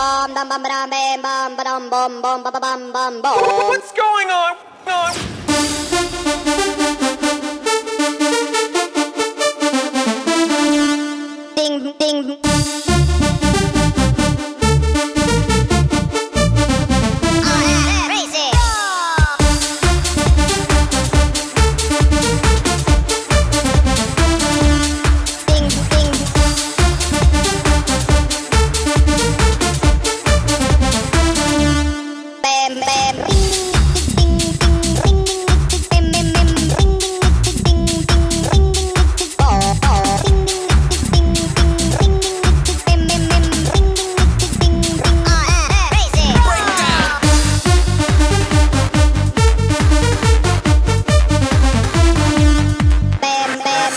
bum bum bum bum bum bum bum bum. What's going on? on? Ding ding.